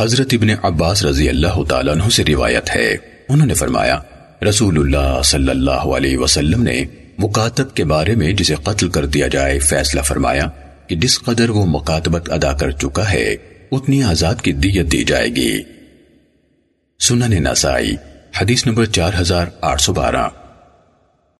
حضرت ابن عباس رضی اللہ تعالیٰ عنہ سے روایت ہے۔ انہوں نے فرمایا، رسول اللہ صلی اللہ علیہ وسلم نے مکاتب کے بارے میں جسے قتل کر دیا جائے فیصلہ فرمایا کہ جس قدر وہ مکاتبت ادا کر چکا ہے، اتنی آزاد کی دیت دی جائے گی۔ سنن نسائی، حدیث نمبر چار ہزار آٹھ سو بارہ۔